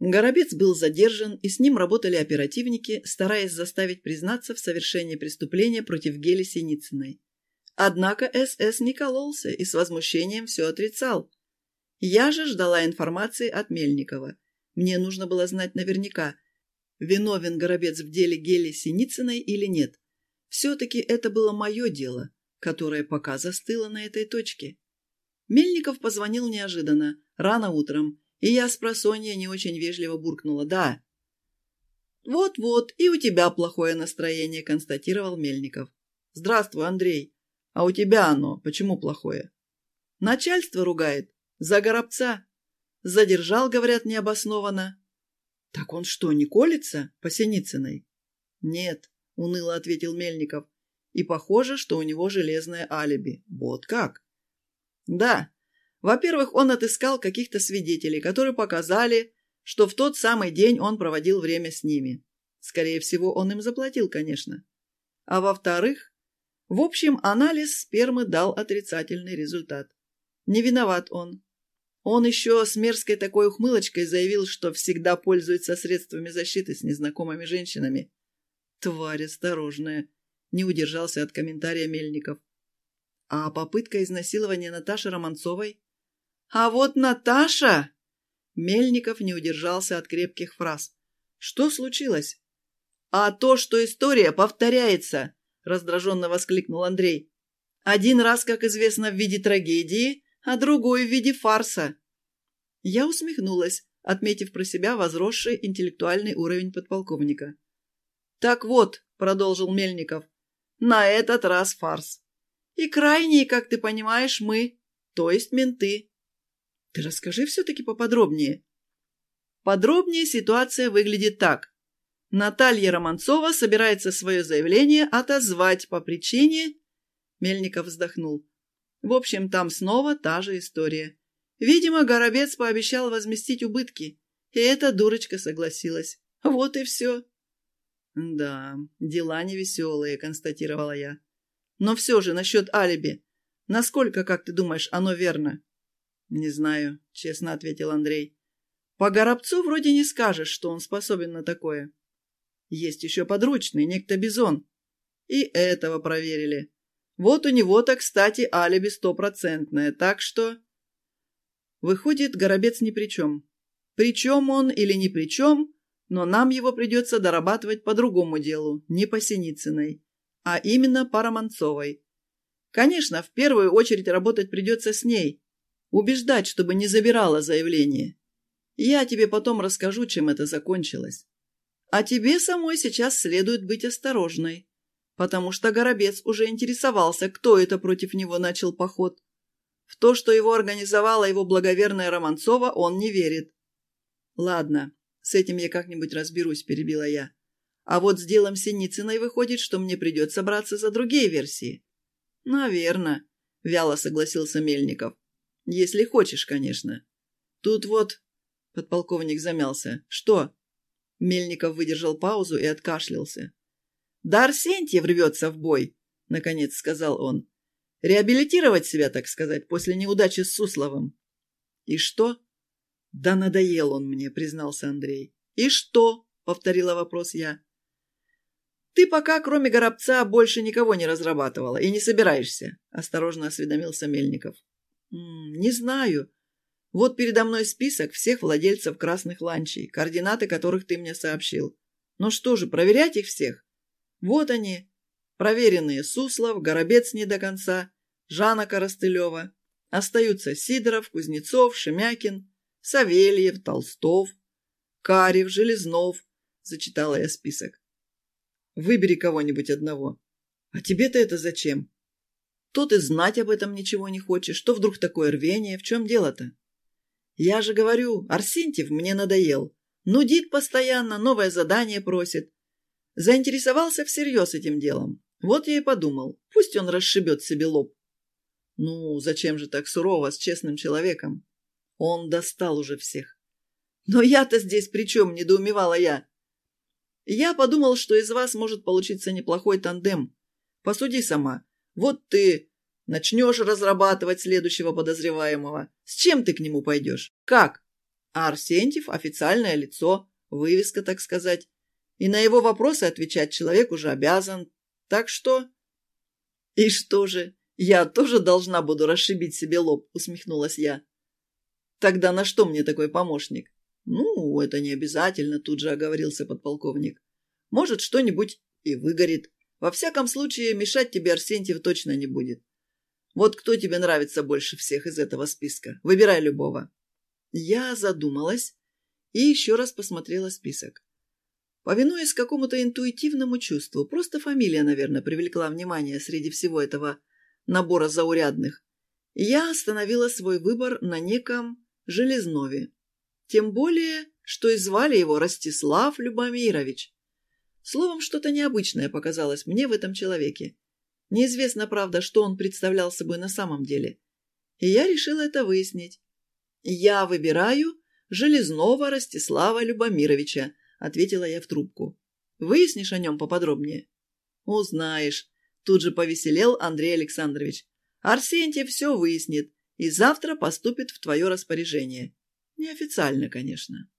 Горобец был задержан, и с ним работали оперативники, стараясь заставить признаться в совершении преступления против Гели Синицыной. Однако СС не кололся и с возмущением все отрицал. Я же ждала информации от Мельникова. Мне нужно было знать наверняка, виновен Горобец в деле Гели Синицыной или нет. Все-таки это было мое дело, которое пока застыло на этой точке. Мельников позвонил неожиданно, рано утром, и я с просонья не очень вежливо буркнула «да». «Вот-вот, и у тебя плохое настроение», — констатировал Мельников. «Здравствуй, Андрей. А у тебя оно почему плохое?» «Начальство ругает. За горобца. Задержал, говорят, необоснованно». «Так он что, не колется по Синицыной?» «Нет», — уныло ответил Мельников. «И похоже, что у него железное алиби. Вот как?» «Да, во-первых, он отыскал каких-то свидетелей, которые показали, что в тот самый день он проводил время с ними. Скорее всего, он им заплатил, конечно. А во-вторых, в общем, анализ спермы дал отрицательный результат. Не виноват он. Он еще с мерзкой такой ухмылочкой заявил, что всегда пользуется средствами защиты с незнакомыми женщинами. Тварь осторожная. Не удержался от комментария Мельников. А попытка изнасилования Наташи Романцовой «А вот Наташа...» Мельников не удержался от крепких фраз. «Что случилось?» «А то, что история повторяется!» раздраженно воскликнул Андрей. «Один раз, как известно, в виде трагедии, а другой в виде фарса». Я усмехнулась, отметив про себя возросший интеллектуальный уровень подполковника. «Так вот», — продолжил Мельников, — «на этот раз фарс. И крайние, как ты понимаешь, мы, то есть менты. Ты расскажи все-таки поподробнее. Подробнее ситуация выглядит так. Наталья Романцова собирается свое заявление отозвать по причине... Мельников вздохнул. В общем, там снова та же история. Видимо, Горобец пообещал возместить убытки, и эта дурочка согласилась. Вот и все. Да, дела невеселые, констатировала я. Но все же насчет алиби. Насколько, как ты думаешь, оно верно? «Не знаю», — честно ответил Андрей. «По Горобцу вроде не скажешь, что он способен на такое. Есть еще подручный, некто Бизон. И этого проверили. Вот у него-то, кстати, алиби стопроцентное, так что...» Выходит, Горобец ни при чем. Причем он или ни при чем, но нам его придется дорабатывать по другому делу, не по Синицыной, а именно по Романцовой. Конечно, в первую очередь работать придется с ней, Убеждать, чтобы не забирала заявление. Я тебе потом расскажу, чем это закончилось. А тебе самой сейчас следует быть осторожной, потому что Горобец уже интересовался, кто это против него начал поход. В то, что его организовала его благоверная Романцова, он не верит. Ладно, с этим я как-нибудь разберусь, перебила я. А вот с делом Синицыной выходит, что мне придется браться за другие версии. Наверно, вяло согласился Мельников. Если хочешь, конечно. Тут вот...» Подполковник замялся. «Что?» Мельников выдержал паузу и откашлялся. «Да Арсентьев рвется в бой», — наконец сказал он. «Реабилитировать себя, так сказать, после неудачи с Сусловым». «И что?» «Да надоел он мне», — признался Андрей. «И что?» — повторила вопрос я. «Ты пока, кроме Горобца, больше никого не разрабатывала и не собираешься», — осторожно осведомился Мельников. «Не знаю. Вот передо мной список всех владельцев красных ланчей, координаты которых ты мне сообщил. Ну что же, проверять их всех? Вот они, проверенные Суслов, Горобец не до конца, Жанна Коростылева. Остаются Сидоров, Кузнецов, Шемякин, Савельев, Толстов, Карев, Железнов, зачитала я список. Выбери кого-нибудь одного. А тебе-то это зачем? То ты знать об этом ничего не хочешь, что вдруг такое рвение, в чем дело-то? Я же говорю, Арсентьев мне надоел. Нудит постоянно, новое задание просит. Заинтересовался всерьез этим делом. Вот я и подумал, пусть он расшибет себе лоб. Ну, зачем же так сурово с честным человеком? Он достал уже всех. Но я-то здесь при чем, недоумевала я. Я подумал, что из вас может получиться неплохой тандем. Посуди сама. Вот ты начнешь разрабатывать следующего подозреваемого. С чем ты к нему пойдешь? Как? А Арсентьев – официальное лицо, вывеска, так сказать. И на его вопросы отвечать человек уже обязан. Так что... И что же, я тоже должна буду расшибить себе лоб, усмехнулась я. Тогда на что мне такой помощник? Ну, это не обязательно, тут же оговорился подполковник. Может, что-нибудь и выгорит. Во всяком случае, мешать тебе Арсентьев точно не будет. Вот кто тебе нравится больше всех из этого списка? Выбирай любого. Я задумалась и еще раз посмотрела список. Повинуясь какому-то интуитивному чувству, просто фамилия, наверное, привлекла внимание среди всего этого набора заурядных, я остановила свой выбор на неком Железнове. Тем более, что и звали его Ростислав Любомирович. Словом, что-то необычное показалось мне в этом человеке. Неизвестно, правда, что он представлял собой на самом деле. И я решила это выяснить. «Я выбираю Железного Ростислава Любомировича», — ответила я в трубку. «Выяснишь о нем поподробнее?» «Узнаешь», — тут же повеселел Андрей Александрович. «Арсентьев все выяснит и завтра поступит в твое распоряжение. Неофициально, конечно».